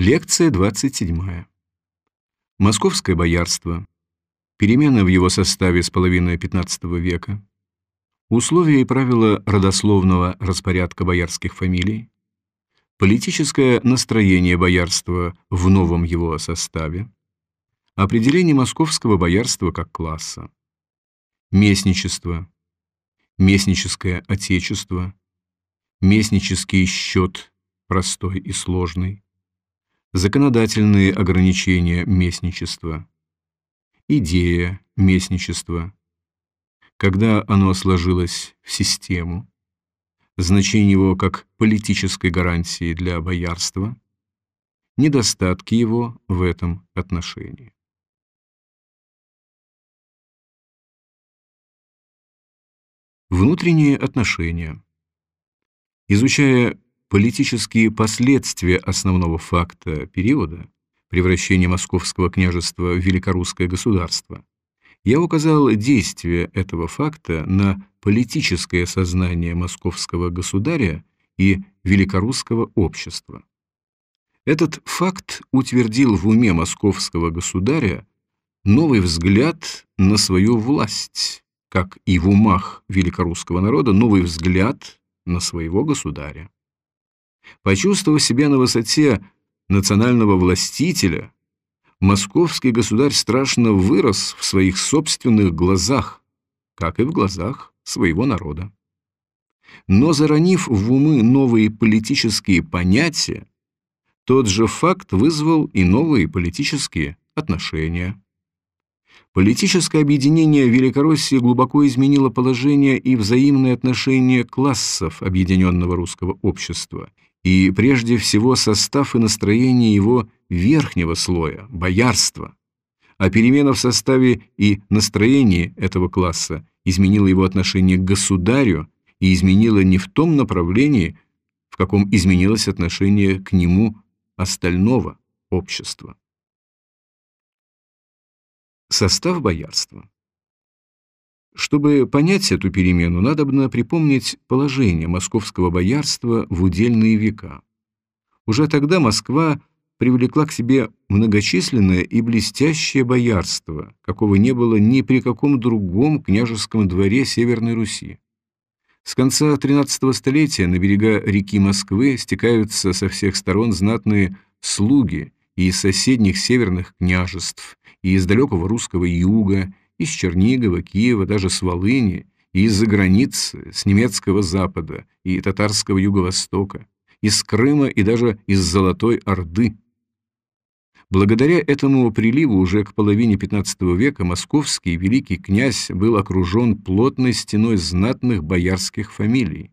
Лекция 27. Московское боярство. Перемены в его составе с половины XV века. Условия и правила родословного распорядка боярских фамилий. Политическое настроение боярства в новом его составе. Определение московского боярства как класса. Местничество. Местническое отечество. Местнический счет, простой и сложный законодательные ограничения местничества, идея местничества, когда оно сложилось в систему, значение его как политической гарантии для боярства, недостатки его в этом отношении. Внутренние отношения. Изучая политические последствия основного факта периода, превращения Московского княжества в великорусское государство, я указал действие этого факта на политическое сознание московского государя и великорусского общества. Этот факт утвердил в уме московского государя новый взгляд на свою власть, как и в умах великорусского народа новый взгляд на своего государя. Почувствовав себя на высоте национального властителя, московский государь страшно вырос в своих собственных глазах, как и в глазах своего народа. Но заронив в умы новые политические понятия, тот же факт вызвал и новые политические отношения. Политическое объединение Великороссии глубоко изменило положение и взаимные отношения классов объединенного русского общества и прежде всего состав и настроение его верхнего слоя, боярства. А перемена в составе и настроении этого класса изменила его отношение к государю и изменила не в том направлении, в каком изменилось отношение к нему остального общества. Состав боярства чтобы понять эту перемену, надо бы припомнить положение московского боярства в удельные века. Уже тогда Москва привлекла к себе многочисленное и блестящее боярство, какого не было ни при каком другом княжеском дворе Северной Руси. С конца XIII столетия на берега реки Москвы стекаются со всех сторон знатные слуги и из соседних северных княжеств, и из далекого русского юга, из Чернигова, Киева, даже с Волыни, и из-за границы, с немецкого запада и татарского юго-востока, из Крыма и даже из Золотой Орды. Благодаря этому приливу уже к половине XV века московский великий князь был окружен плотной стеной знатных боярских фамилий.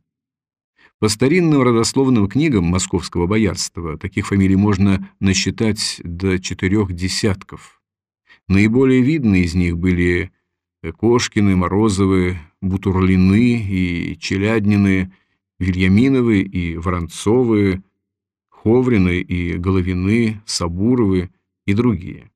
По старинным родословным книгам московского боярства таких фамилий можно насчитать до четырех десятков. Наиболее видные из них были э, Кошкины, Морозовы, Бутурлины и Челяднины, Вильяминовы и Воронцовы, Ховрины и Головины, Сабуровы и другие.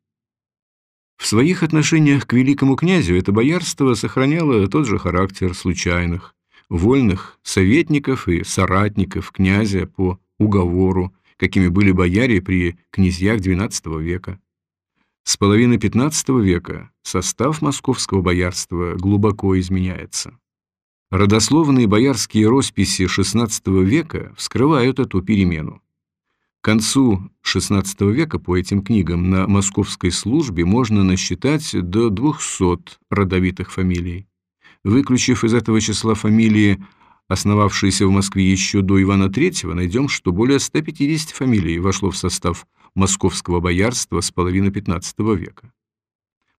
В своих отношениях к великому князю это боярство сохраняло тот же характер случайных, вольных советников и соратников князя по уговору, какими были бояре при князьях XII века. С половины XV века состав московского боярства глубоко изменяется. Родословные боярские росписи XVI века вскрывают эту перемену. К концу XVI века по этим книгам на московской службе можно насчитать до 200 родовитых фамилий. Выключив из этого числа фамилии, основавшиеся в Москве еще до Ивана III, найдем, что более 150 фамилий вошло в состав московского боярства с половины XV века.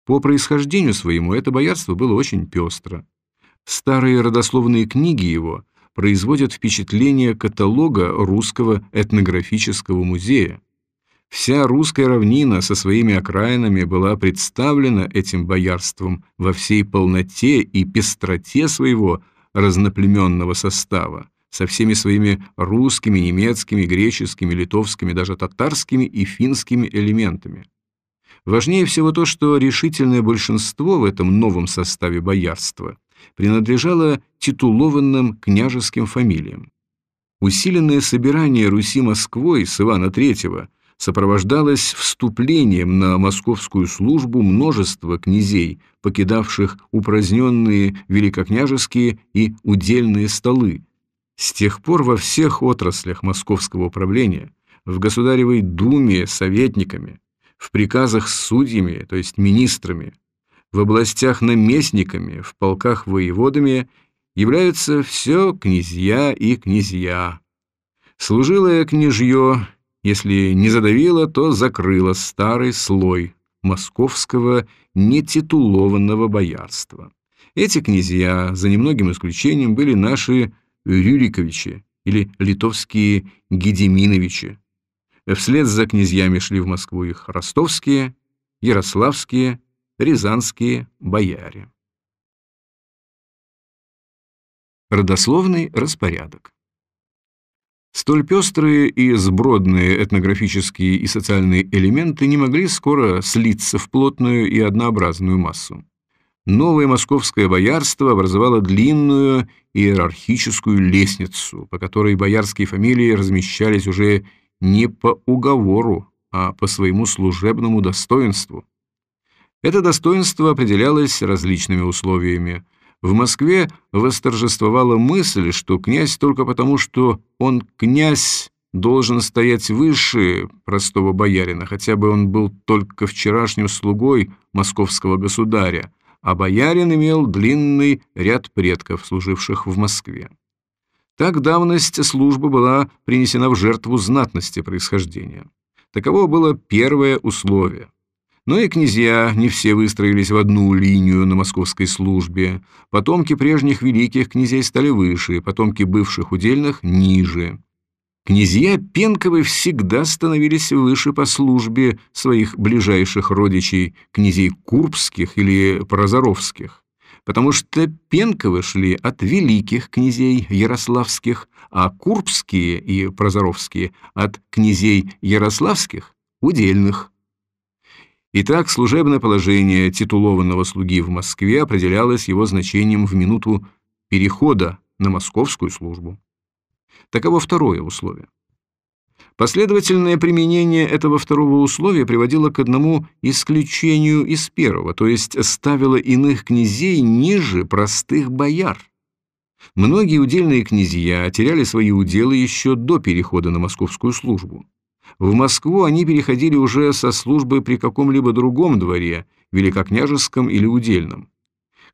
По происхождению своему это боярство было очень пестро. Старые родословные книги его производят впечатление каталога Русского этнографического музея. Вся русская равнина со своими окраинами была представлена этим боярством во всей полноте и пестроте своего разноплеменного состава, со всеми своими русскими, немецкими, греческими, литовскими, даже татарскими и финскими элементами. Важнее всего то, что решительное большинство в этом новом составе боярства принадлежало титулованным княжеским фамилиям. Усиленное собирание Руси Москвой с Ивана III сопровождалось вступлением на московскую службу множества князей, покидавших упраздненные великокняжеские и удельные столы. С тех пор во всех отраслях московского управления, в Государевой думе советниками, в приказах с судьями, то есть министрами, в областях наместниками, в полках воеводами являются все князья и князья. Служилое княжье если не задавило, то закрыло старый слой московского нетитулованного боярства. Эти князья, за немногим исключением, были наши Рюриковичи или литовские Гедеминовичи. Вслед за князьями шли в Москву их ростовские, ярославские, рязанские бояре. Родословный распорядок Столь пестрые и сбродные этнографические и социальные элементы не могли скоро слиться в плотную и однообразную массу. Новое московское боярство образовало длинную иерархическую лестницу, по которой боярские фамилии размещались уже не по уговору, а по своему служебному достоинству. Это достоинство определялось различными условиями – в Москве восторжествовала мысль, что князь только потому, что он князь, должен стоять выше простого боярина, хотя бы он был только вчерашним слугой московского государя, а боярин имел длинный ряд предков, служивших в Москве. Так давность службы была принесена в жертву знатности происхождения. Таково было первое условие. Но и князья не все выстроились в одну линию на московской службе. Потомки прежних великих князей стали выше, потомки бывших удельных – ниже. Князья Пенковы всегда становились выше по службе своих ближайших родичей, князей Курбских или Прозоровских, потому что Пенковы шли от великих князей Ярославских, а Курбские и Прозоровские – от князей Ярославских – удельных. Итак, служебное положение титулованного слуги в Москве определялось его значением в минуту перехода на московскую службу. Таково второе условие. Последовательное применение этого второго условия приводило к одному исключению из первого, то есть ставило иных князей ниже простых бояр. Многие удельные князья теряли свои уделы еще до перехода на московскую службу. В Москву они переходили уже со службы при каком-либо другом дворе, великокняжеском или удельном.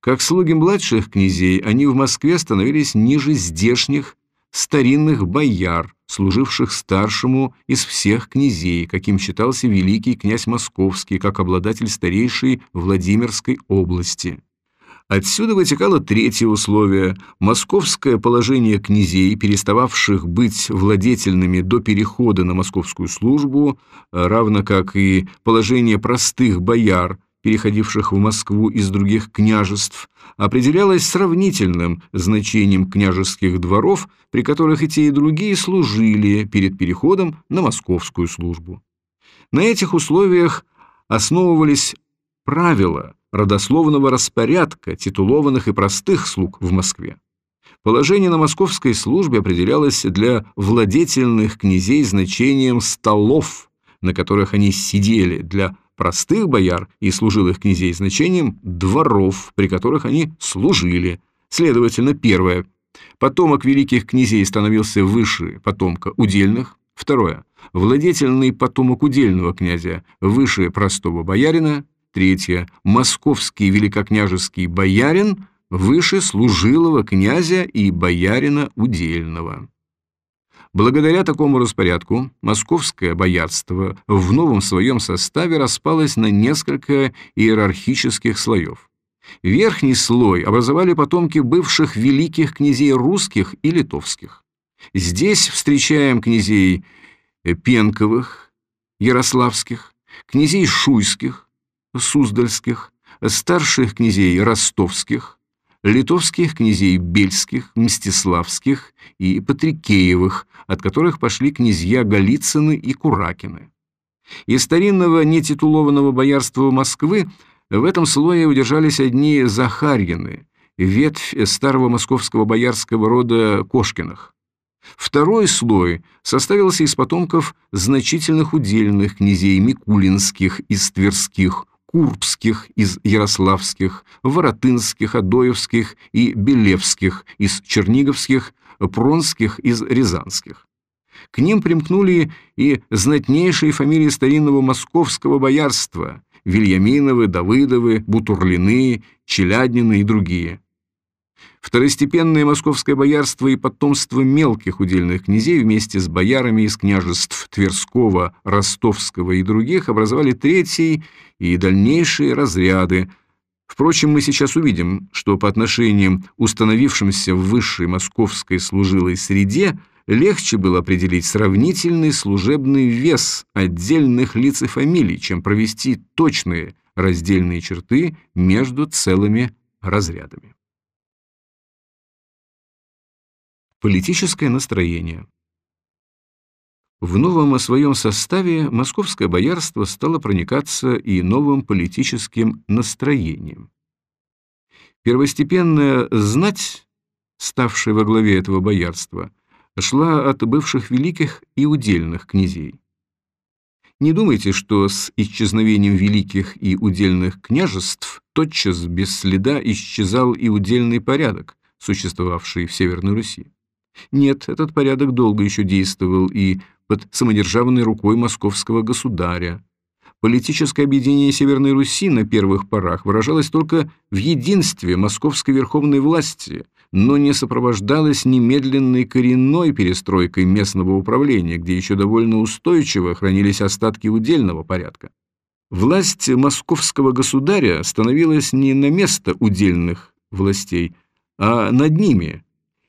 Как слуги младших князей, они в Москве становились ниже здешних старинных бояр, служивших старшему из всех князей, каким считался великий князь Московский, как обладатель старейшей Владимирской области. Отсюда вытекало третье условие – московское положение князей, перестававших быть владетельными до перехода на московскую службу, равно как и положение простых бояр, переходивших в Москву из других княжеств, определялось сравнительным значением княжеских дворов, при которых и те, и другие служили перед переходом на московскую службу. На этих условиях основывались правила – родословного распорядка титулованных и простых слуг в Москве. Положение на московской службе определялось для владетельных князей значением столов, на которых они сидели, для простых бояр и служилых князей значением дворов, при которых они служили. Следовательно, первое. Потомок великих князей становился выше потомка удельных. Второе. Владетельный потомок удельного князя выше простого боярина. Третье. Московский великокняжеский боярин выше служилого князя и боярина удельного. Благодаря такому распорядку московское боярство в новом своем составе распалось на несколько иерархических слоев. Верхний слой образовали потомки бывших великих князей русских и литовских. Здесь встречаем князей Пенковых, Ярославских, князей Шуйских, Суздальских, старших князей Ростовских, литовских князей Бельских, Мстиславских и Патрикеевых, от которых пошли князья Голицыны и Куракины. Из старинного нетитулованного боярства Москвы в этом слое удержались одни Захарьины, ветвь старого московского боярского рода Кошкиных. Второй слой составился из потомков значительных удельных князей Микулинских из Тверских, Курбских из Ярославских, Воротынских, Адоевских и Белевских из Черниговских, Пронских из Рязанских. К ним примкнули и знатнейшие фамилии старинного московского боярства – Вильяминовы, Давыдовы, Бутурлины, Челяднины и другие – Второстепенное московское боярство и потомство мелких удельных князей вместе с боярами из княжеств Тверского, Ростовского и других образовали третий и дальнейшие разряды. Впрочем, мы сейчас увидим, что по отношениям установившимся в высшей московской служилой среде легче было определить сравнительный служебный вес отдельных лиц и фамилий, чем провести точные раздельные черты между целыми разрядами. Политическое настроение. В новом своем составе московское боярство стало проникаться и новым политическим настроением. Первостепенная знать, ставшая во главе этого боярства, шла от бывших великих и удельных князей. Не думайте, что с исчезновением великих и удельных княжеств тотчас без следа исчезал и удельный порядок, существовавший в Северной Руси. Нет, этот порядок долго еще действовал и под самодержавной рукой московского государя. Политическое объединение Северной Руси на первых порах выражалось только в единстве московской верховной власти, но не сопровождалось немедленной коренной перестройкой местного управления, где еще довольно устойчиво хранились остатки удельного порядка. Власть московского государя становилась не на место удельных властей, а над ними –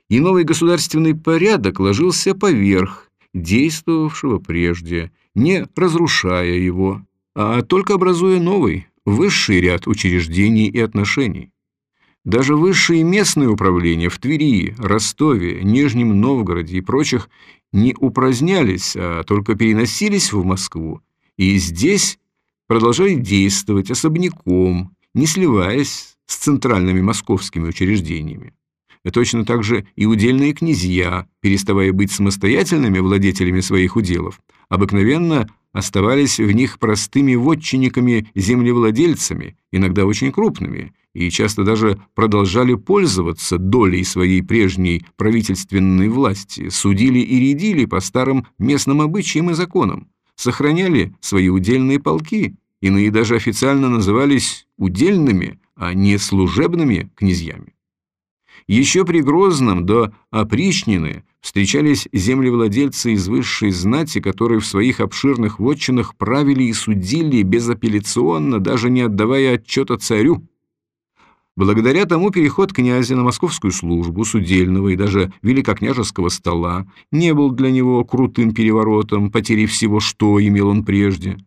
и новый государственный порядок ложился поверх действовавшего прежде, не разрушая его, а только образуя новый, высший ряд учреждений и отношений. Даже высшие местные управления в Твери, Ростове, Нижнем Новгороде и прочих не упразднялись, а только переносились в Москву, и здесь продолжали действовать особняком, не сливаясь с центральными московскими учреждениями. Точно так же и удельные князья, переставая быть самостоятельными владетелями своих уделов, обыкновенно оставались в них простыми вотчинниками-землевладельцами, иногда очень крупными, и часто даже продолжали пользоваться долей своей прежней правительственной власти, судили и рядили по старым местным обычаям и законам, сохраняли свои удельные полки, иные даже официально назывались удельными, а не служебными князьями. Еще при Грозном до опричнины встречались землевладельцы из высшей знати, которые в своих обширных вотчинах правили и судили безапелляционно, даже не отдавая отчета царю. Благодаря тому переход князя на московскую службу, судельного и даже великокняжеского стола не был для него крутым переворотом, потери всего, что имел он прежде.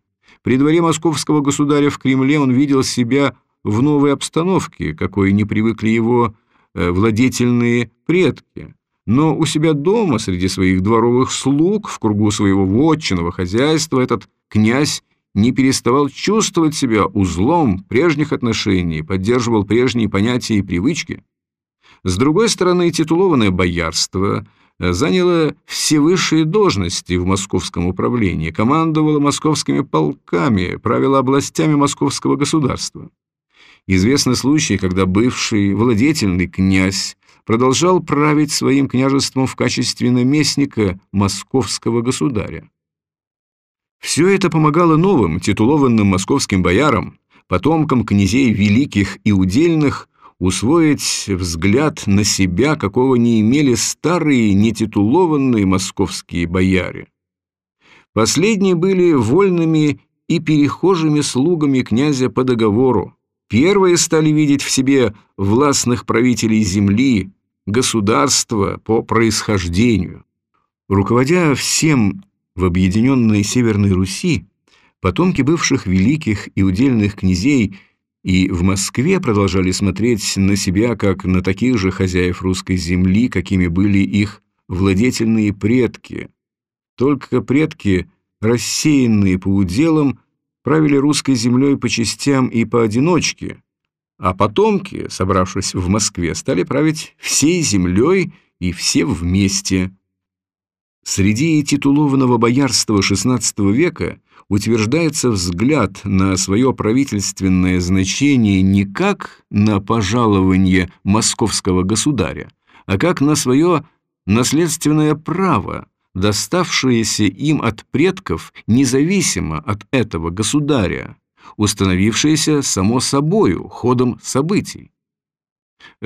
При дворе московского государя в Кремле он видел себя в новой обстановке, какой не привыкли его владетельные предки, но у себя дома, среди своих дворовых слуг, в кругу своего вотчинного хозяйства, этот князь не переставал чувствовать себя узлом прежних отношений, поддерживал прежние понятия и привычки. С другой стороны, титулованное боярство э, заняло все высшие должности в московском управлении, командовало московскими полками, правило областями московского государства. Известны случаи, когда бывший владетельный князь продолжал править своим княжеством в качестве наместника московского государя. Все это помогало новым титулованным московским боярам, потомкам князей великих и удельных, усвоить взгляд на себя, какого не имели старые нетитулованные московские бояре. Последние были вольными и перехожими слугами князя по договору, Первые стали видеть в себе властных правителей земли, государства по происхождению. Руководя всем в объединенной Северной Руси, потомки бывших великих и удельных князей и в Москве продолжали смотреть на себя как на таких же хозяев русской земли, какими были их владетельные предки. Только предки, рассеянные по уделам, правили русской землей по частям и поодиночке, а потомки, собравшись в Москве, стали править всей землей и все вместе. Среди титулованного боярства XVI века утверждается взгляд на свое правительственное значение не как на пожалование московского государя, а как на свое наследственное право, доставшееся им от предков независимо от этого государя, установившееся само собою ходом событий.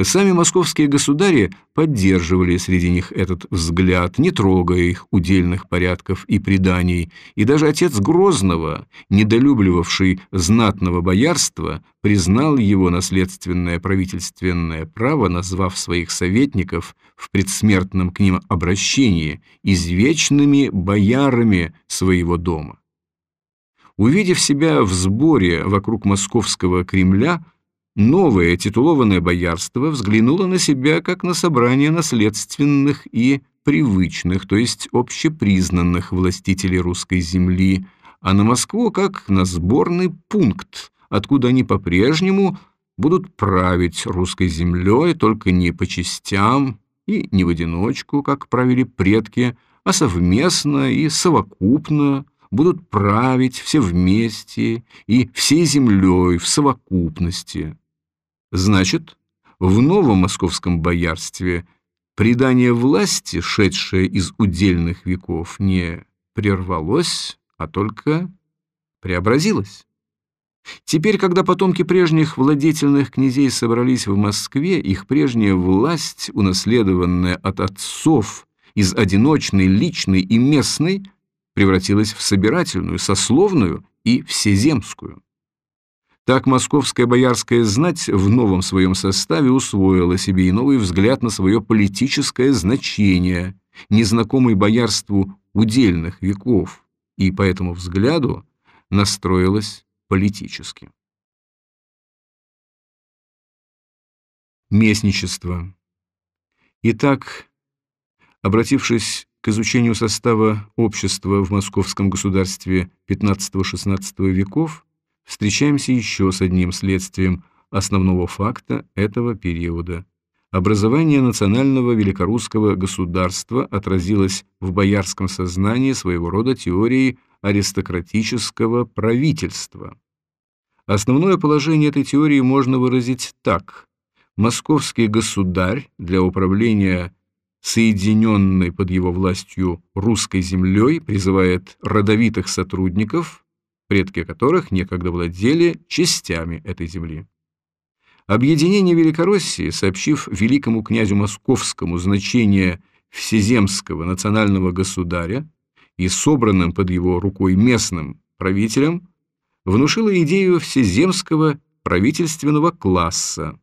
Сами московские государи поддерживали среди них этот взгляд, не трогая их удельных порядков и преданий, и даже отец Грозного, недолюбливавший знатного боярства, признал его наследственное правительственное право, назвав своих советников в предсмертном к ним обращении извечными боярами своего дома. Увидев себя в сборе вокруг московского Кремля, Новое титулованное боярство взглянуло на себя как на собрание наследственных и привычных, то есть общепризнанных властителей русской земли, а на Москву как на сборный пункт, откуда они по-прежнему будут править русской землей только не по частям и не в одиночку, как правили предки, а совместно и совокупно, будут править все вместе и всей землей в совокупности. Значит, в новом московском боярстве предание власти, шедшее из удельных веков, не прервалось, а только преобразилось. Теперь, когда потомки прежних владетельных князей собрались в Москве, их прежняя власть, унаследованная от отцов из одиночной, личной и местной, превратилась в собирательную, сословную и всеземскую. Так московская боярская знать в новом своем составе усвоила себе и новый взгляд на свое политическое значение, незнакомый боярству удельных веков, и по этому взгляду настроилась политически. Местничество. Итак, обратившись к изучению состава общества в московском государстве XV-XVI веков, встречаемся еще с одним следствием основного факта этого периода. Образование национального великорусского государства отразилось в боярском сознании своего рода теорией аристократического правительства. Основное положение этой теории можно выразить так. Московский государь для управления соединенной под его властью русской землей призывает родовитых сотрудников – предки которых некогда владели частями этой земли. Объединение Великороссии, сообщив великому князю Московскому значение всеземского национального государя и собранным под его рукой местным правителям, внушило идею всеземского правительственного класса.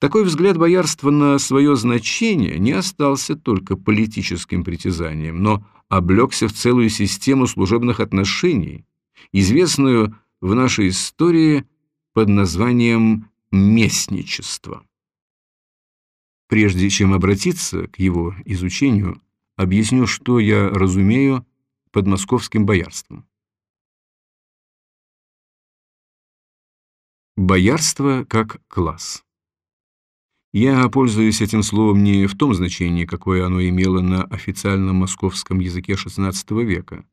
Такой взгляд боярства на свое значение не остался только политическим притязанием, но облегся в целую систему служебных отношений, известную в нашей истории под названием местничество. Прежде чем обратиться к его изучению, объясню, что я разумею под московским боярством. Боярство как класс. Я пользуюсь этим словом не в том значении, какое оно имело на официальном московском языке XVI века,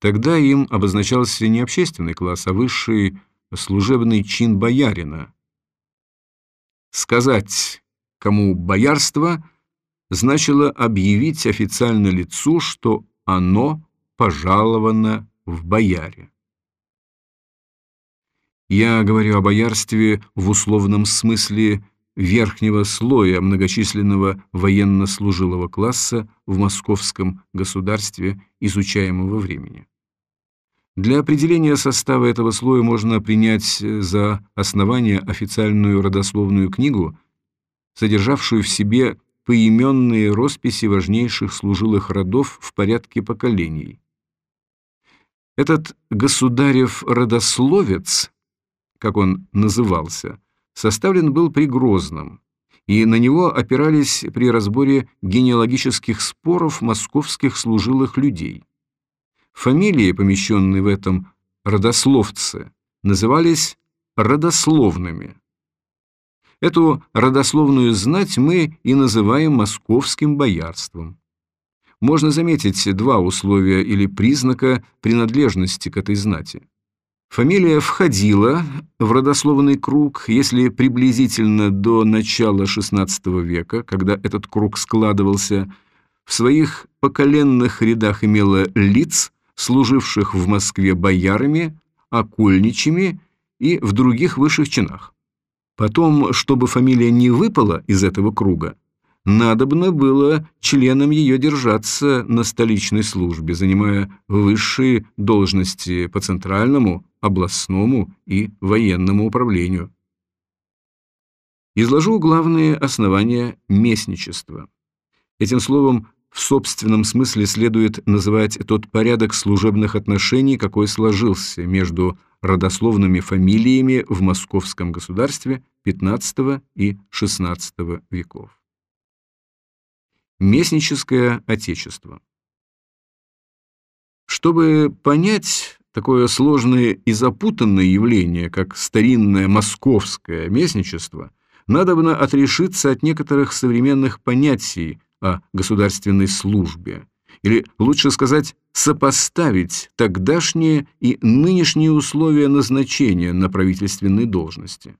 Тогда им обозначался не общественный класс, а высший служебный чин боярина. Сказать, кому боярство, значило объявить официально лицу, что оно пожаловано в бояре. Я говорю о боярстве в условном смысле верхнего слоя многочисленного военнослужилого класса в московском государстве изучаемого времени. Для определения состава этого слоя можно принять за основание официальную родословную книгу, содержавшую в себе поименные росписи важнейших служилых родов в порядке поколений. Этот государев родословец, как он назывался, составлен был при Грозном, и на него опирались при разборе генеалогических споров московских служилых людей. Фамилии, помещенные в этом родословце, назывались родословными. Эту родословную знать мы и называем московским боярством. можно заметить два условия или признака принадлежности к этой знати. Фамилия входила в родословный круг, если приблизительно до начала XVI века, когда этот круг складывался, в своих поколенных рядах имела лиц, служивших в Москве боярами, окольничьими и в других высших чинах. Потом, чтобы фамилия не выпала из этого круга, надобно было членам ее держаться на столичной службе, занимая высшие должности по центральному, областному и военному управлению. Изложу главные основания местничества. Этим словом в собственном смысле следует называть тот порядок служебных отношений, какой сложился между родословными фамилиями в московском государстве XV и XVI веков. Местническое отечество Чтобы понять такое сложное и запутанное явление, как старинное московское местничество, надобно отрешиться от некоторых современных понятий о государственной службе, или, лучше сказать, сопоставить тогдашние и нынешние условия назначения на правительственной должности.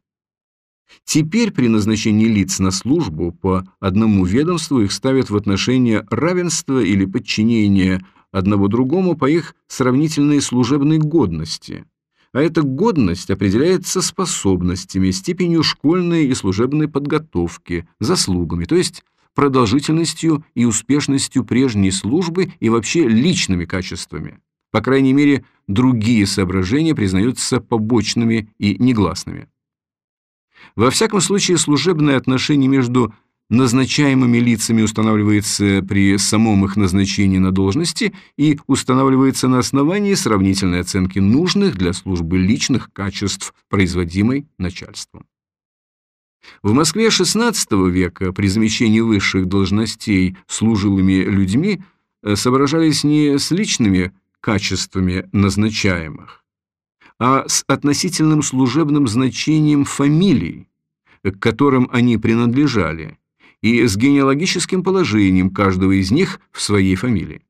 Теперь при назначении лиц на службу по одному ведомству их ставят в отношение равенства или подчинения одного другому по их сравнительной служебной годности. А эта годность определяется способностями, степенью школьной и служебной подготовки, заслугами, то есть продолжительностью и успешностью прежней службы и вообще личными качествами. По крайней мере, другие соображения признаются побочными и негласными. Во всяком случае, служебное отношение между назначаемыми лицами устанавливается при самом их назначении на должности и устанавливается на основании сравнительной оценки нужных для службы личных качеств, производимой начальством. В Москве XVI века при замещении высших должностей служилыми людьми э, соображались не с личными качествами назначаемых, а с относительным служебным значением фамилий, к которым они принадлежали, и с генеалогическим положением каждого из них в своей фамилии.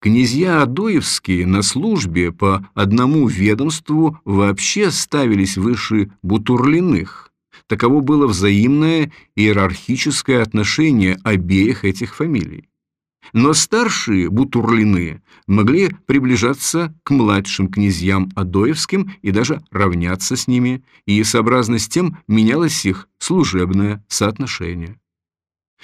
Князья Адоевские на службе по одному ведомству вообще ставились выше Бутурлиных. Таково было взаимное иерархическое отношение обеих этих фамилий. Но старшие Бутурлины могли приближаться к младшим князьям Адоевским и даже равняться с ними, и сообразно с тем менялось их служебное соотношение.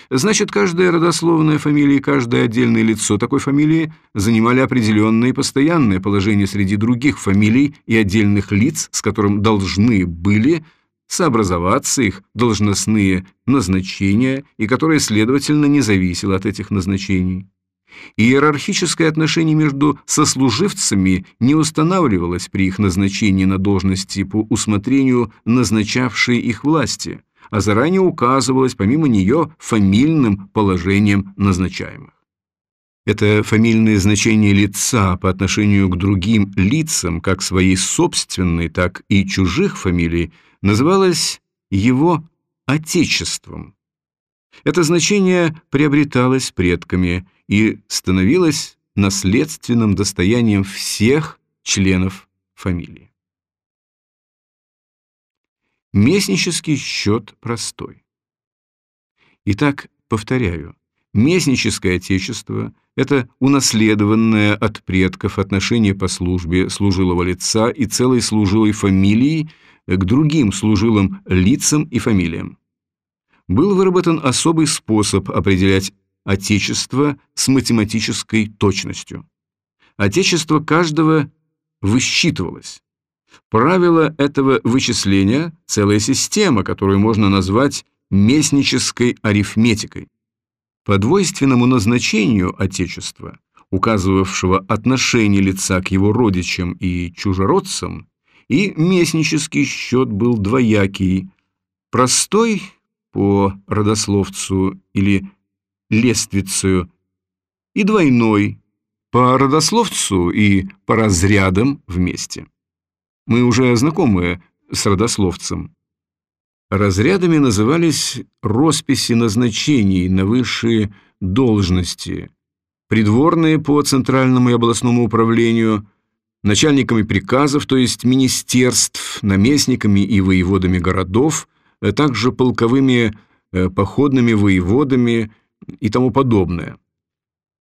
Значит, каждая родословная фамилия и каждое отдельное лицо такой фамилии занимали определенное и постоянное положение среди других фамилий и отдельных лиц, с которым должны были сообразоваться их должностные назначения и которое, следовательно, не зависело от этих назначений. Иерархическое отношение между сослуживцами не устанавливалось при их назначении на должности по усмотрению назначавшей их власти, а заранее указывалось помимо нее фамильным положением назначаемых. Это фамильное значение лица по отношению к другим лицам, как своей собственной, так и чужих фамилий, называлось его отечеством. Это значение приобреталось предками и становилось наследственным достоянием всех членов фамилии. Местнический счет простой. Итак, повторяю, местническое отечество – это унаследованное от предков отношение по службе служилого лица и целой служилой фамилии к другим служилым лицам и фамилиям. Был выработан особый способ определять отечество с математической точностью. Отечество каждого высчитывалось. Правило этого вычисления – целая система, которую можно назвать местнической арифметикой. По двойственному назначению Отечества, указывавшего отношение лица к его родичам и чужеродцам, и местнический счет был двоякий, простой по родословцу или лествицию, и двойной по родословцу и по разрядам вместе. Мы уже знакомы с родословцем. Разрядами назывались росписи назначений на высшие должности, придворные по центральному и областному управлению, начальниками приказов, то есть министерств, наместниками и воеводами городов, а также полковыми э, походными воеводами и тому подобное.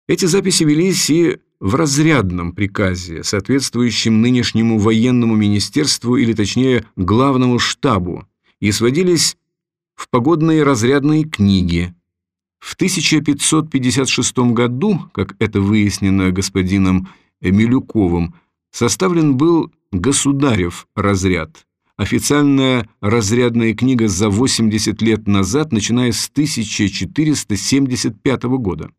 Эти записи велись и в разрядном приказе, соответствующем нынешнему военному министерству или точнее главному штабу, и сводились в погодные разрядные книги. В 1556 году, как это выяснено господином Милюковым, составлен был «Государев разряд», официальная разрядная книга за 80 лет назад, начиная с 1475 года.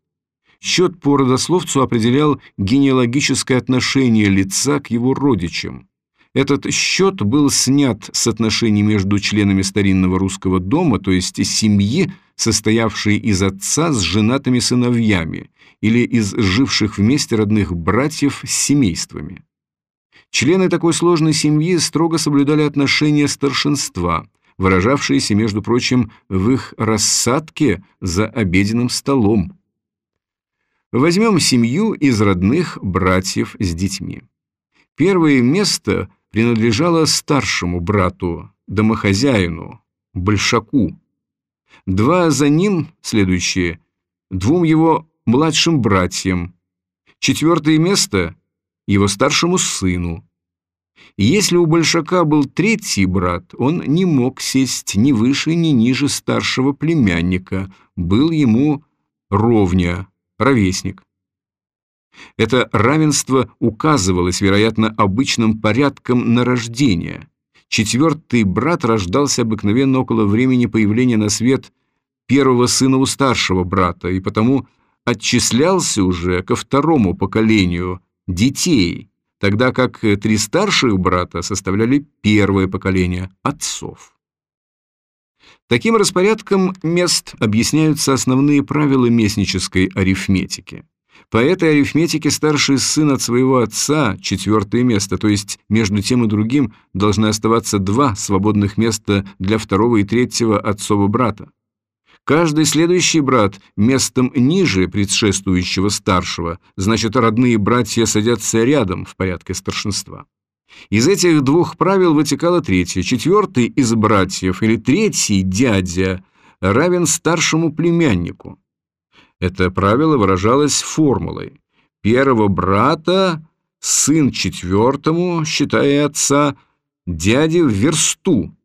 Счет по родословцу определял генеалогическое отношение лица к его родичам. Этот счет был снят с отношений между членами старинного русского дома, то есть семьи, состоявшей из отца с женатыми сыновьями или из живших вместе родных братьев с семействами. Члены такой сложной семьи строго соблюдали отношения старшинства, выражавшиеся, между прочим, в их рассадке за обеденным столом. Возьмем семью из родных братьев с детьми. Первое место принадлежало старшему брату, домохозяину, большаку. Два за ним, следующие, двум его младшим братьям. Четвертое место – его старшему сыну. Если у большака был третий брат, он не мог сесть ни выше, ни ниже старшего племянника, был ему ровня, ровесник. Это равенство указывалось, вероятно, обычным порядком на рождение. Четвертый брат рождался обыкновенно около времени появления на свет первого сына у старшего брата, и потому отчислялся уже ко второму поколению детей, тогда как три старших брата составляли первое поколение отцов. Таким распорядком мест объясняются основные правила местнической арифметики. По этой арифметике старший сын от своего отца – четвертое место, то есть между тем и другим должны оставаться два свободных места для второго и третьего отцова брата. Каждый следующий брат местом ниже предшествующего старшего, значит, родные братья садятся рядом в порядке старшинства. Из этих двух правил вытекало третье. Четвертый из братьев или третий дядя равен старшему племяннику. Это правило выражалось формулой. Первого брата сын четвертому, считая отца, дяди в версту,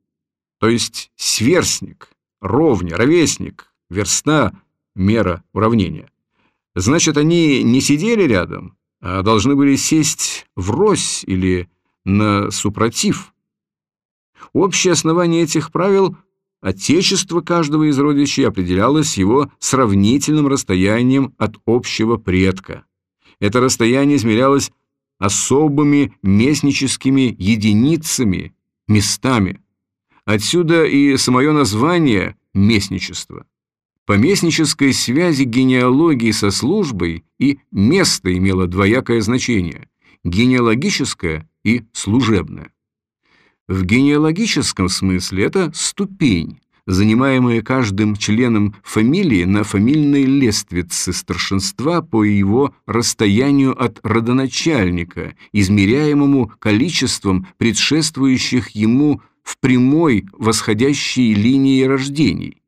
то есть сверстник, ровня, ровесник, верста, мера уравнения. Значит, они не сидели рядом, а должны были сесть врозь или на супротив. Общее основание этих правил – отечество каждого из родичей определялось его сравнительным расстоянием от общего предка. Это расстояние измерялось особыми местническими единицами, местами. Отсюда и самое название «местничество». По местнической связи генеалогии со службой и место имело двоякое значение – генеалогическое и служебное. В генеалогическом смысле это ступень, занимаемая каждым членом фамилии на фамильной лествице старшинства по его расстоянию от родоначальника, измеряемому количеством предшествующих ему в прямой восходящей линии рождений.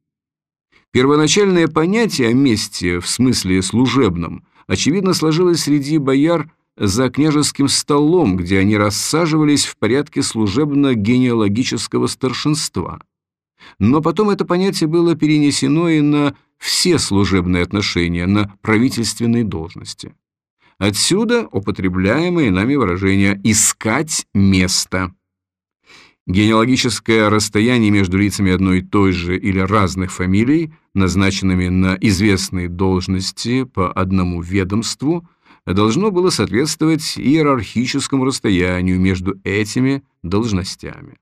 Первоначальное понятие о месте в смысле служебном очевидно сложилось среди бояр за княжеским столом, где они рассаживались в порядке служебно-генеалогического старшинства. Но потом это понятие было перенесено и на все служебные отношения, на правительственные должности. Отсюда употребляемое нами выражение «искать место». Генеалогическое расстояние между лицами одной и той же или разных фамилий, назначенными на известные должности по одному ведомству – должно было соответствовать иерархическому расстоянию между этими должностями.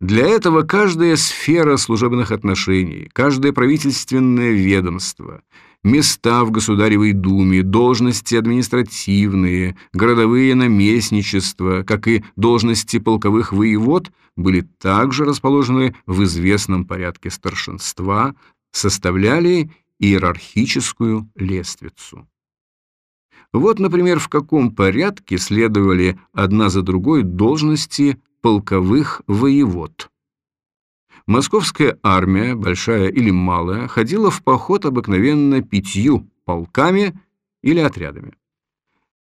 Для этого каждая сфера служебных отношений, каждое правительственное ведомство, места в Государевой Думе, должности административные, городовые наместничества, как и должности полковых воевод, были также расположены в известном порядке старшинства, составляли иерархическую лествицу. Вот, например, в каком порядке следовали одна за другой должности полковых воевод. Московская армия, большая или малая, ходила в поход обыкновенно пятью полками или отрядами.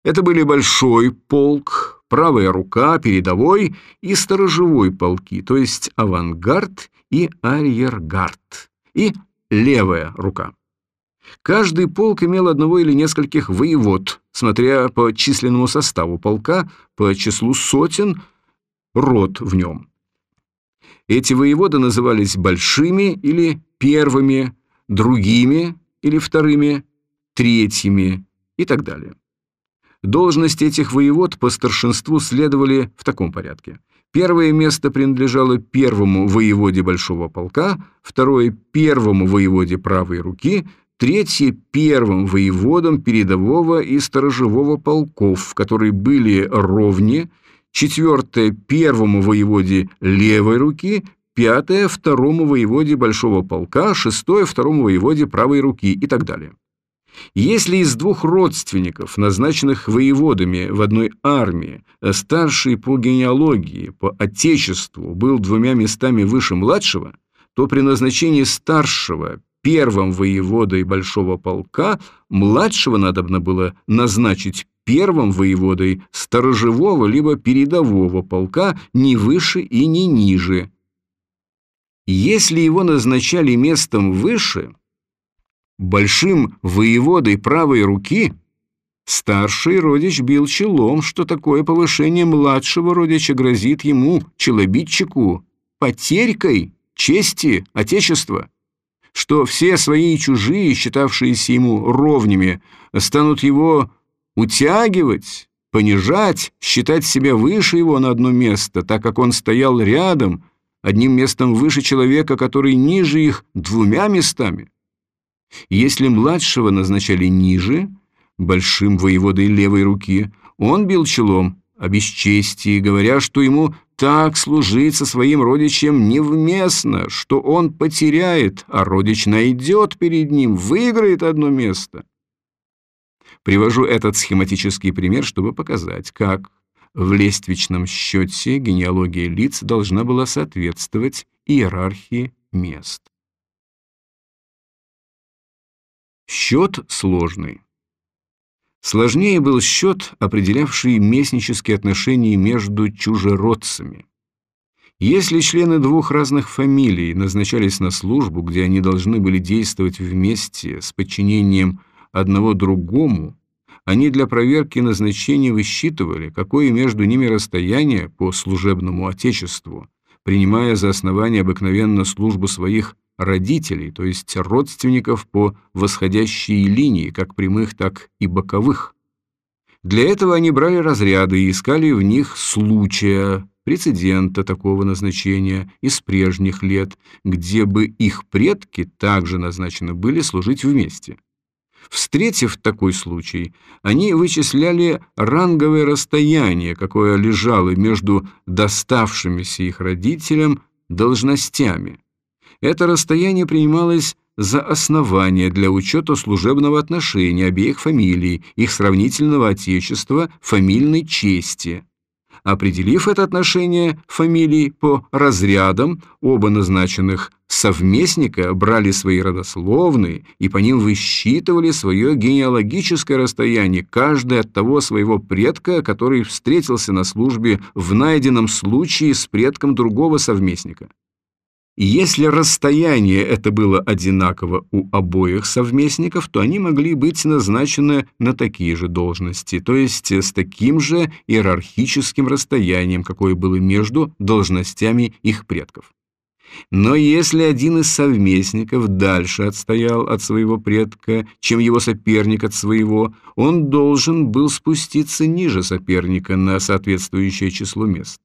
Это были большой полк, правая рука, передовой и сторожевой полки, то есть авангард и арьергард, и левая рука. Каждый полк имел одного или нескольких воевод, смотря по численному составу полка, по числу сотен, рот в нем. Эти воеводы назывались большими или первыми, другими или вторыми, третьими и так далее. Должности этих воевод по старшинству следовали в таком порядке. Первое место принадлежало первому воеводе большого полка, второе – первому воеводе правой руки, третье – первым воеводам передового и сторожевого полков, которые были ровне – четвертое – первому воеводе левой руки, пятое – второму воеводе большого полка, шестое – второму воеводе правой руки и так далее. Если из двух родственников, назначенных воеводами в одной армии, старший по генеалогии, по отечеству был двумя местами выше младшего, то при назначении старшего первым воеводой большого полка младшего надобно было назначить первым воеводой сторожевого либо передового полка не выше и не ниже. Если его назначали местом выше, большим воеводой правой руки, старший родич бил челом, что такое повышение младшего родича грозит ему, челобитчику, потерькой чести Отечества что все свои и чужие, считавшиеся ему ровнями, станут его утягивать, понижать, считать себя выше его на одно место, так как он стоял рядом, одним местом выше человека, который ниже их двумя местами. Если младшего назначали ниже, большим воеводой левой руки, он бил челом о бесчестии, говоря, что ему так служить со своим родичем невместно, что он потеряет, а родич найдет перед ним, выиграет одно место. Привожу этот схематический пример, чтобы показать, как в лествичном счете генеалогия лиц должна была соответствовать иерархии мест. Счет сложный. Сложнее был счет, определявший местнические отношения между чужеродцами. Если члены двух разных фамилий назначались на службу, где они должны были действовать вместе с подчинением одного другому, они для проверки назначения высчитывали, какое между ними расстояние по служебному отечеству, принимая за основание обыкновенно службу своих родителей, то есть родственников по восходящей линии, как прямых, так и боковых. Для этого они брали разряды и искали в них случая, прецедента такого назначения из прежних лет, где бы их предки также назначены были служить вместе. Встретив такой случай, они вычисляли ранговое расстояние, какое лежало между доставшимися их родителям должностями. Это расстояние принималось за основание для учета служебного отношения обеих фамилий, их сравнительного отечества, фамильной чести. Определив это отношение фамилий по разрядам, оба назначенных совместника брали свои родословные и по ним высчитывали свое генеалогическое расстояние, каждый от того своего предка, который встретился на службе в найденном случае с предком другого совместника. Если расстояние это было одинаково у обоих совместников, то они могли быть назначены на такие же должности, то есть с таким же иерархическим расстоянием, какое было между должностями их предков. Но если один из совместников дальше отстоял от своего предка, чем его соперник от своего, он должен был спуститься ниже соперника на соответствующее число мест.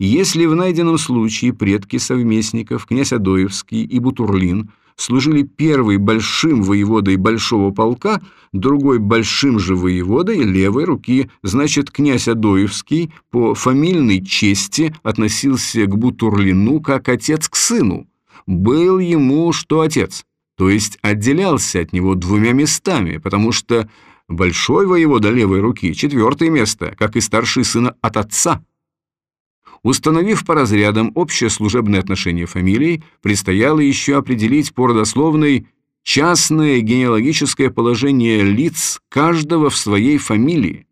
Если в найденном случае предки совместников, князь Адоевский и Бутурлин, служили первый большим воеводой большого полка, другой большим же воеводой левой руки, значит, князь Адоевский по фамильной чести относился к Бутурлину как отец к сыну. Был ему что отец, то есть отделялся от него двумя местами, потому что большой воевода левой руки – четвертое место, как и старший сын от отца. Установив по разрядам общее служебное отношение фамилий, предстояло еще определить по родословной частное генеалогическое положение лиц каждого в своей фамилии.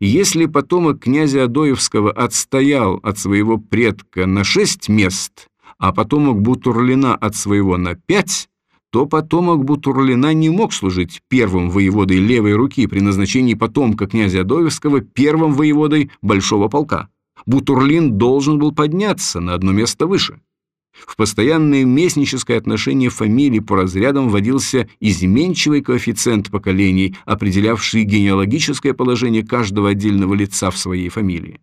Если потомок князя Адоевского отстоял от своего предка на шесть мест, а потомок Бутурлина от своего на пять, то потомок Бутурлина не мог служить первым воеводой левой руки при назначении потомка князя Адоевского первым воеводой Большого полка. Бутурлин должен был подняться на одно место выше. В постоянное местническое отношение фамилий по разрядам вводился изменчивый коэффициент поколений, определявший генеалогическое положение каждого отдельного лица в своей фамилии.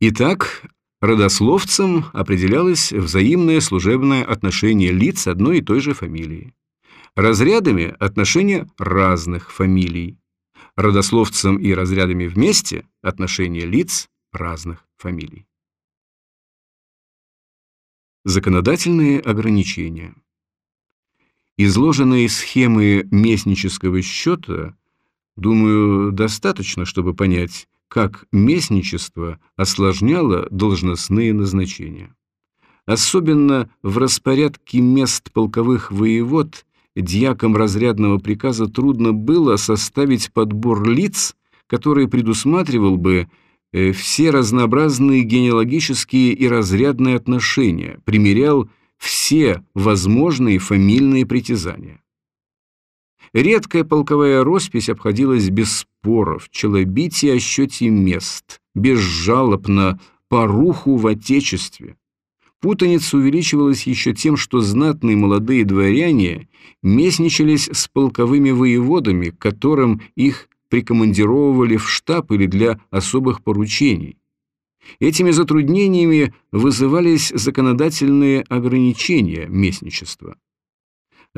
Итак, родословцем определялось взаимное служебное отношение лиц одной и той же фамилии. Разрядами – отношения разных фамилий. Родословцем и разрядами вместе – отношения лиц разных фамилий. Законодательные ограничения. Изложенные схемы местнического счета, думаю, достаточно, чтобы понять, как местничество осложняло должностные назначения. Особенно в распорядке мест полковых воевод дьякам разрядного приказа трудно было составить подбор лиц, который предусматривал бы Э, все разнообразные генеалогические и разрядные отношения, примерял все возможные фамильные притязания. Редкая полковая роспись обходилась без споров, челобитий о счете мест, безжалобно, поруху в Отечестве. Путаница увеличивалась еще тем, что знатные молодые дворяне местничались с полковыми воеводами, которым их прикомандировывали в штаб или для особых поручений. Этими затруднениями вызывались законодательные ограничения местничества.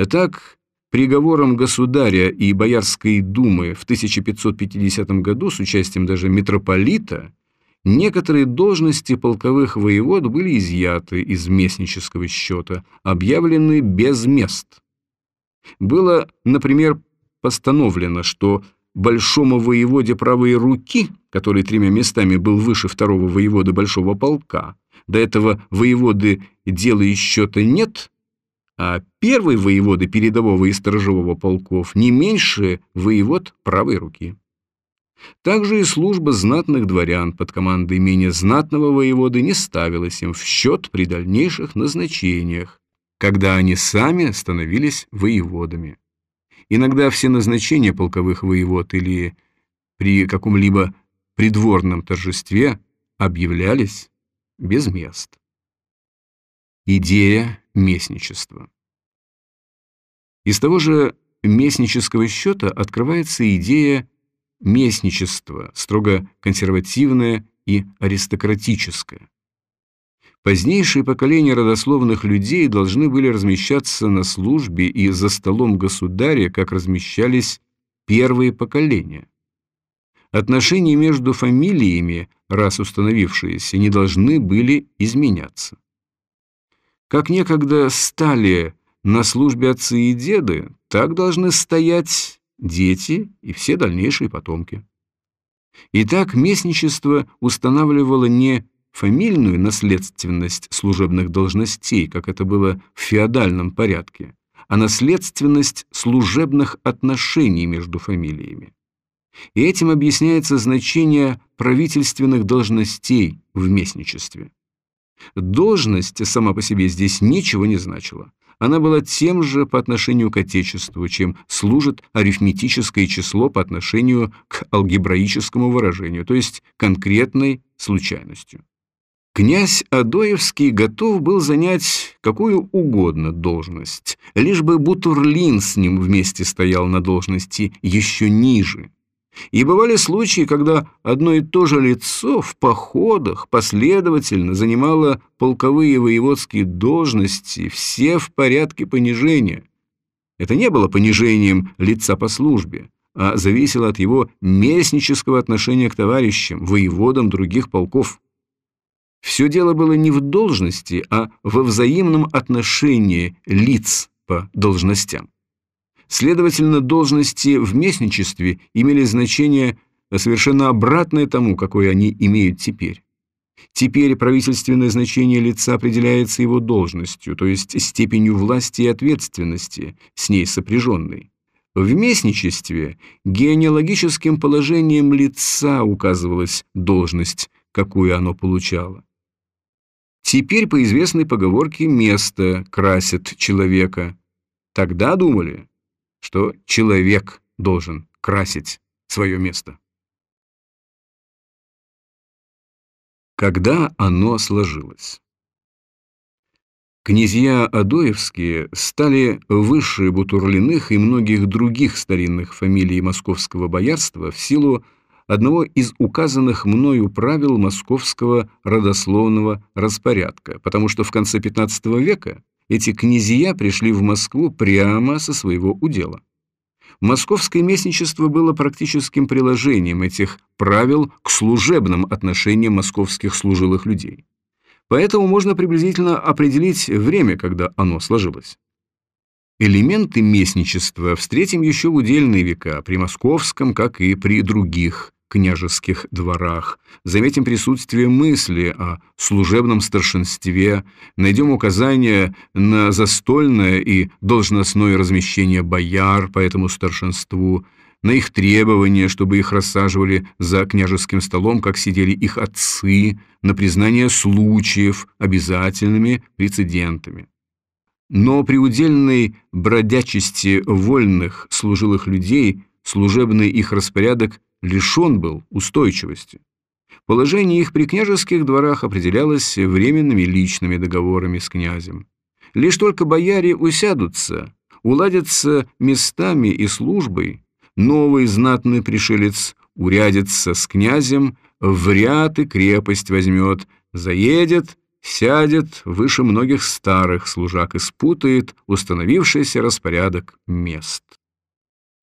Так, приговором государя и Боярской думы в 1550 году с участием даже митрополита некоторые должности полковых воевод были изъяты из местнического счета, объявлены без мест. Было, например, постановлено, что большому воеводе правой руки, который тремя местами был выше второго воевода большого полка, до этого воеводы дела и счета нет, а первый воеводы передового и сторожевого полков не меньше воевод правой руки. Также и служба знатных дворян под командой менее знатного воеводы не ставилась им в счет при дальнейших назначениях, когда они сами становились воеводами. Иногда все назначения полковых воевод или при каком-либо придворном торжестве объявлялись без мест. Идея местничества. Из того же местнического счета открывается идея местничества, строго консервативная и аристократическая. Позднейшие поколения родословных людей должны были размещаться на службе и за столом государя, как размещались первые поколения. Отношения между фамилиями, раз установившиеся, не должны были изменяться. Как некогда стали на службе отцы и деды, так должны стоять дети и все дальнейшие потомки. Итак, местничество устанавливало не фамильную наследственность служебных должностей, как это было в феодальном порядке, а наследственность служебных отношений между фамилиями. И этим объясняется значение правительственных должностей в местничестве. Должность сама по себе здесь ничего не значила. Она была тем же по отношению к Отечеству, чем служит арифметическое число по отношению к алгебраическому выражению, то есть конкретной случайностью. Князь Адоевский готов был занять какую угодно должность, лишь бы Бутурлин с ним вместе стоял на должности еще ниже. И бывали случаи, когда одно и то же лицо в походах последовательно занимало полковые воеводские должности, все в порядке понижения. Это не было понижением лица по службе, а зависело от его местнического отношения к товарищам, воеводам других полков. Все дело было не в должности, а во взаимном отношении лиц по должностям. Следовательно, должности в местничестве имели значение совершенно обратное тому, какое они имеют теперь. Теперь правительственное значение лица определяется его должностью, то есть степенью власти и ответственности, с ней сопряженной. В местничестве генеалогическим положением лица указывалась должность, какую оно получало. Теперь по известной поговорке место красит человека. Тогда думали, что человек должен красить свое место. Когда оно сложилось? Князья Адоевские стали выше Бутурлиных и многих других старинных фамилий московского боярства в силу одного из указанных мною правил московского родословного распорядка, потому что в конце XV века эти князья пришли в Москву прямо со своего удела. Московское местничество было практическим приложением этих правил к служебным отношениям московских служилых людей. Поэтому можно приблизительно определить время, когда оно сложилось. Элементы местничества встретим еще в удельные века, при московском, как и при других княжеских дворах. Заметим присутствие мысли о служебном старшинстве, найдем указания на застольное и должностное размещение бояр по этому старшинству, на их требования, чтобы их рассаживали за княжеским столом, как сидели их отцы, на признание случаев обязательными прецедентами. Но при удельной бродячести вольных служилых людей служебный их распорядок лишен был устойчивости. Положение их при княжеских дворах определялось временными личными договорами с князем. Лишь только бояре усядутся, уладятся местами и службой, новый знатный пришелец урядится с князем, в ряд и крепость возьмет, заедет, сядет выше многих старых служак и спутает установившийся распорядок мест.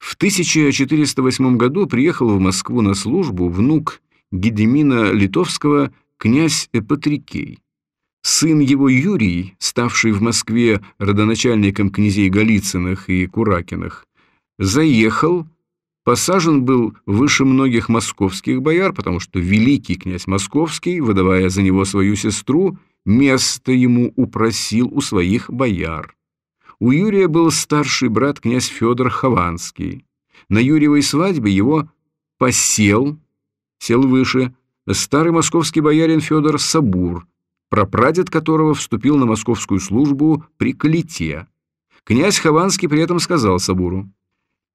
В 1408 году приехал в Москву на службу внук Гедемина Литовского князь Патрикей. Сын его Юрий, ставший в Москве родоначальником князей Голицыных и Куракиных, заехал, посажен был выше многих московских бояр, потому что великий князь Московский, выдавая за него свою сестру, место ему упросил у своих бояр. У Юрия был старший брат князь Федор Хованский. На Юрьевой свадьбе его посел, сел выше, старый московский боярин Федор Сабур, прапрадед которого вступил на московскую службу при Калите. Князь Хованский при этом сказал Сабуру,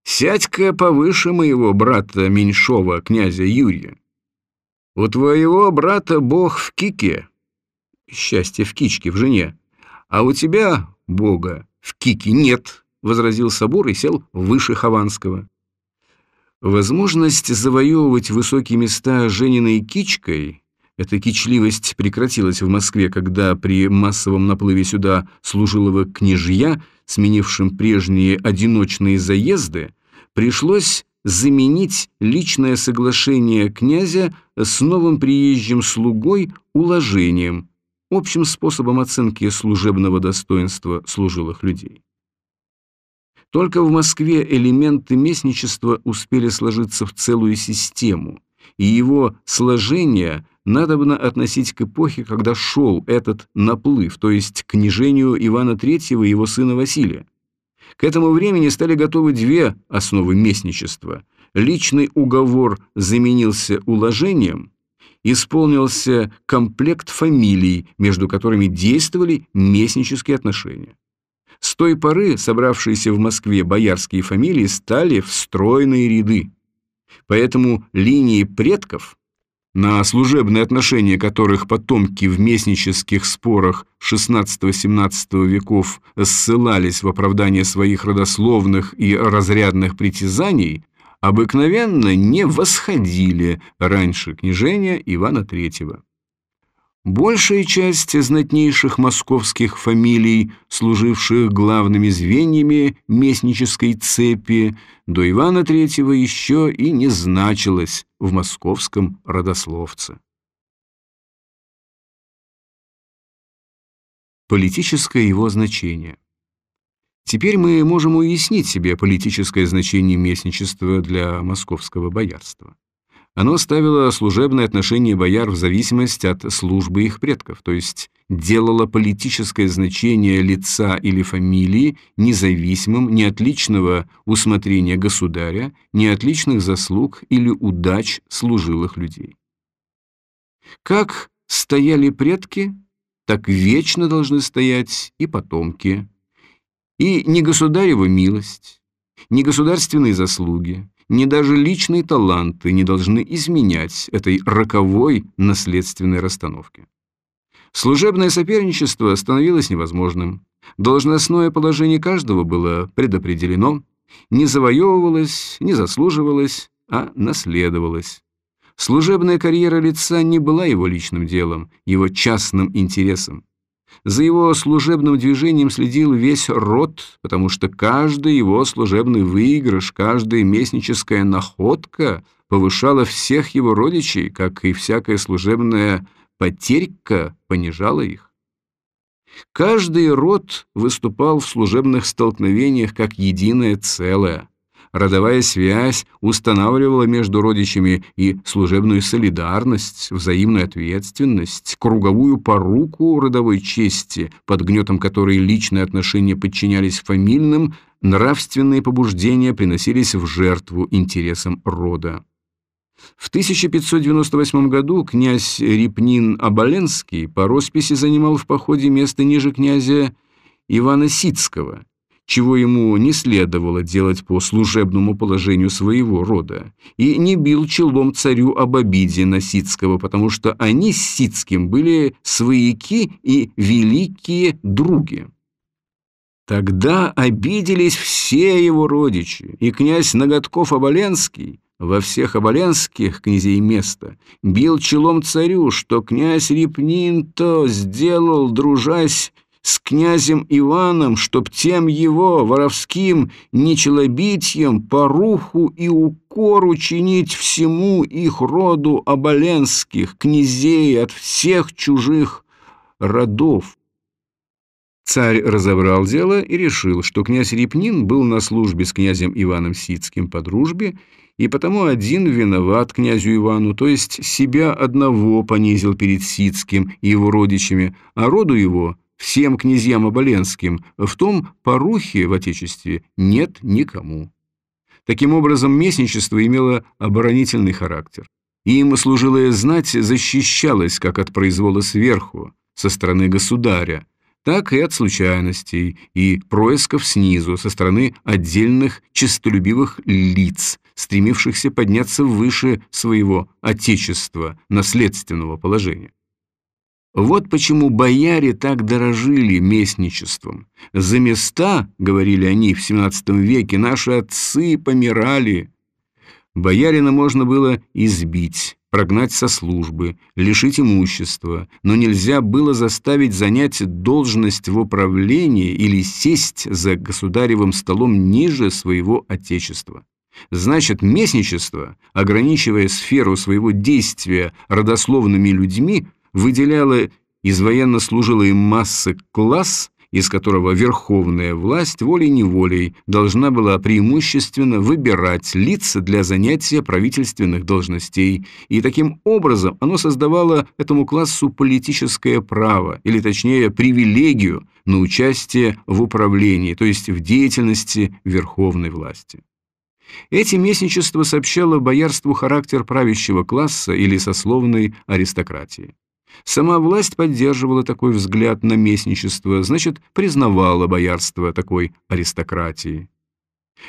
«Сядь-ка повыше моего брата меньшого, князя Юрия. У твоего брата бог в кике, счастье в кичке, в жене, а у тебя, бога, в Кике нет, возразил Собор и сел выше Хованского. Возможность завоевывать высокие места Жениной кичкой эта кичливость прекратилась в Москве, когда при массовом наплыве сюда служилого княжья, сменившим прежние одиночные заезды, пришлось заменить личное соглашение князя с новым приезжим слугой уложением, общим способом оценки служебного достоинства служилых людей. Только в Москве элементы местничества успели сложиться в целую систему, и его сложение надобно относить к эпохе, когда шел этот наплыв, то есть к княжению Ивана III и его сына Василия. К этому времени стали готовы две основы местничества. Личный уговор заменился уложением, исполнился комплект фамилий, между которыми действовали местнические отношения. С той поры собравшиеся в Москве боярские фамилии стали в стройные ряды. Поэтому линии предков, на служебные отношения которых потомки в местнических спорах XVI-XVII веков ссылались в оправдание своих родословных и разрядных притязаний, обыкновенно не восходили раньше княжения Ивана III. Большая часть знатнейших московских фамилий, служивших главными звеньями местнической цепи, до Ивана III еще и не значилась в московском родословце. Политическое его значение Теперь мы можем уяснить себе политическое значение местничества для московского боярства. Оно ставило служебное отношение бояр в зависимость от службы их предков, то есть делало политическое значение лица или фамилии независимым ни от личного усмотрения государя, ни от личных заслуг или удач служилых людей. Как стояли предки, так вечно должны стоять и потомки. И не государева милость, не государственные заслуги, ни даже личные таланты не должны изменять этой роковой наследственной расстановке. Служебное соперничество становилось невозможным. Должностное положение каждого было предопределено, не завоевывалось, не заслуживалось, а наследовалось. Служебная карьера лица не была его личным делом, его частным интересом. За его служебным движением следил весь род, потому что каждый его служебный выигрыш, каждая местническая находка повышала всех его родичей, как и всякая служебная потерька понижала их. Каждый род выступал в служебных столкновениях как единое целое родовая связь устанавливала между родичами и служебную солидарность, взаимную ответственность, круговую поруку родовой чести, под гнетом которой личные отношения подчинялись фамильным, нравственные побуждения приносились в жертву интересам рода. В 1598 году князь Репнин Оболенский по росписи занимал в походе место ниже князя Ивана Сицкого – чего ему не следовало делать по служебному положению своего рода, и не бил челом царю об обиде Насицкого, потому что они с Сицким были свояки и великие други. Тогда обиделись все его родичи, и князь Ноготков-Оболенский, во всех оболенских князей места, бил челом царю, что князь Репнин то сделал, дружась с князем Иваном, чтоб тем его воровским нечелобитьем поруху и укор чинить всему их роду оболенских князей от всех чужих родов. Царь разобрал дело и решил, что князь Репнин был на службе с князем Иваном Сицким по дружбе, и потому один виноват князю Ивану, то есть себя одного понизил перед Сицким и его родичами, а роду его всем князьям оболенским, в том порухе в Отечестве нет никому. Таким образом, местничество имело оборонительный характер. Им служилая знать защищалась как от произвола сверху, со стороны государя, так и от случайностей и происков снизу, со стороны отдельных честолюбивых лиц, стремившихся подняться выше своего отечества, наследственного положения. Вот почему бояре так дорожили местничеством. За места, говорили они в XVII веке, наши отцы помирали. Боярина можно было избить, прогнать со службы, лишить имущества, но нельзя было заставить занять должность в управлении или сесть за государевым столом ниже своего отечества. Значит, местничество, ограничивая сферу своего действия родословными людьми, выделяла из военнослужилой массы класс, из которого верховная власть волей-неволей должна была преимущественно выбирать лиц для занятия правительственных должностей, и таким образом оно создавало этому классу политическое право, или точнее привилегию на участие в управлении, то есть в деятельности верховной власти. Эти местничества сообщало боярству характер правящего класса или сословной аристократии. Сама власть поддерживала такой взгляд на местничество, значит, признавала боярство такой аристократии.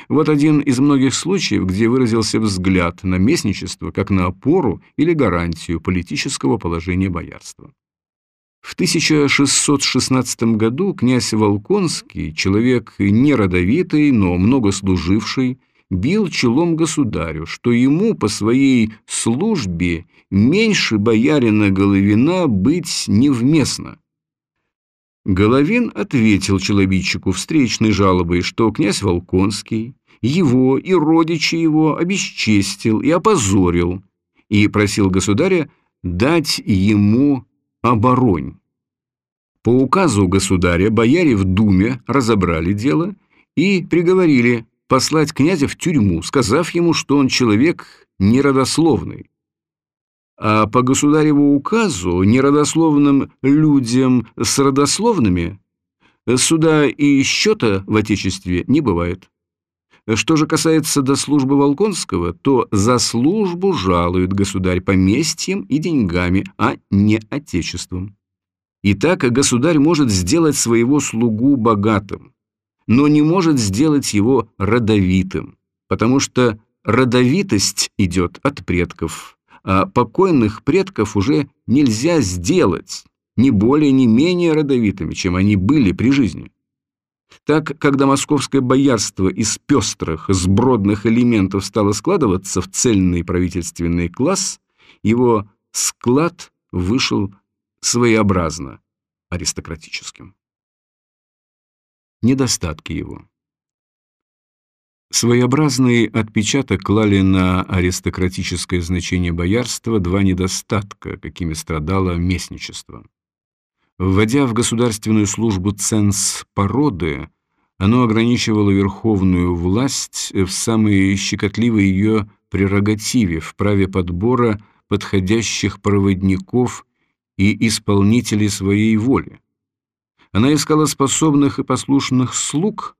Вот один из многих случаев, где выразился взгляд на местничество как на опору или гарантию политического положения боярства. В 1616 году князь Волконский, человек неродовитый, но много служивший, бил челом государю, что ему по своей службе меньше боярина Головина быть невместно. Головин ответил человечику встречной жалобой, что князь Волконский его и родичи его обесчестил и опозорил, и просил государя дать ему оборонь. По указу государя бояре в думе разобрали дело и приговорили послать князя в тюрьму, сказав ему, что он человек неродословный. А по государеву указу неродословным людям с родословными суда и счета в Отечестве не бывает. Что же касается до службы Волконского, то за службу жалует государь поместьем и деньгами, а не отечеством. Итак, государь может сделать своего слугу богатым, но не может сделать его родовитым, потому что родовитость идет от предков, а покойных предков уже нельзя сделать ни более, ни менее родовитыми, чем они были при жизни. Так, когда московское боярство из пестрых, сбродных элементов стало складываться в цельный правительственный класс, его склад вышел своеобразно аристократическим. Недостатки его. Своеобразный отпечаток клали на аристократическое значение боярства два недостатка, какими страдало местничество. Вводя в государственную службу ценз породы, оно ограничивало верховную власть в самой щекотливой ее прерогативе, в праве подбора подходящих проводников и исполнителей своей воли. Она искала способных и послушных слуг,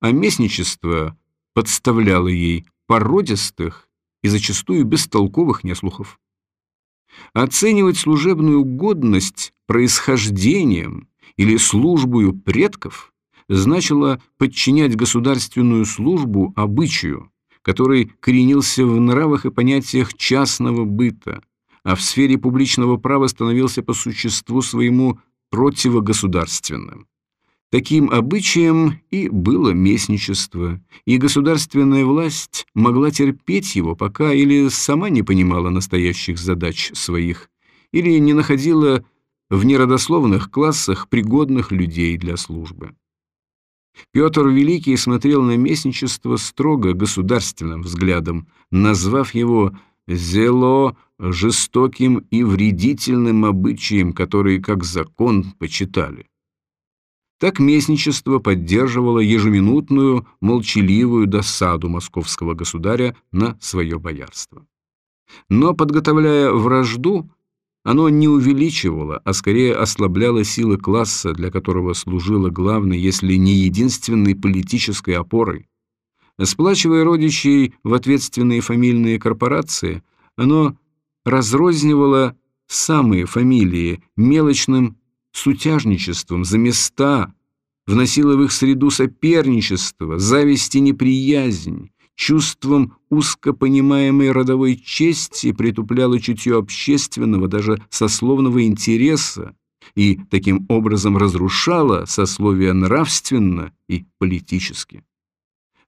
а местничество подставляло ей породистых и зачастую бестолковых неслухов. Оценивать служебную годность происхождением или службою предков значило подчинять государственную службу обычаю, который коренился в нравах и понятиях частного быта, а в сфере публичного права становился по существу своему противогосударственным. Таким обычаем и было местничество, и государственная власть могла терпеть его, пока или сама не понимала настоящих задач своих, или не находила в неродословных классах пригодных людей для службы. Петр Великий смотрел на местничество строго государственным взглядом, назвав его «зело жестоким и вредительным обычаем, который как закон почитали». Так местничество поддерживало ежеминутную, молчаливую досаду московского государя на свое боярство. Но, подготовляя вражду, оно не увеличивало, а скорее ослабляло силы класса, для которого служило главной, если не единственной политической опорой. Сплачивая родичей в ответственные фамильные корпорации, оно разрознивало самые фамилии мелочным сутяжничеством за места, вносила в их среду соперничество, зависть и неприязнь, чувством узко понимаемой родовой чести притупляла чутье общественного, даже сословного интереса и таким образом разрушала сословие нравственно и политически.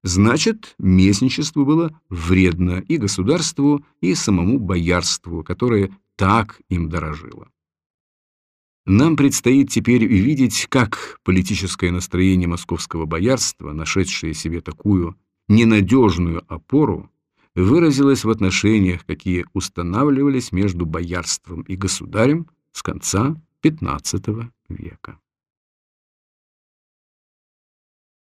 Значит, местничество было вредно и государству, и самому боярству, которое так им дорожило. Нам предстоит теперь видеть, как политическое настроение московского боярства, нашедшее себе такую ненадежную опору, выразилось в отношениях, какие устанавливались между боярством и государем с конца XV века.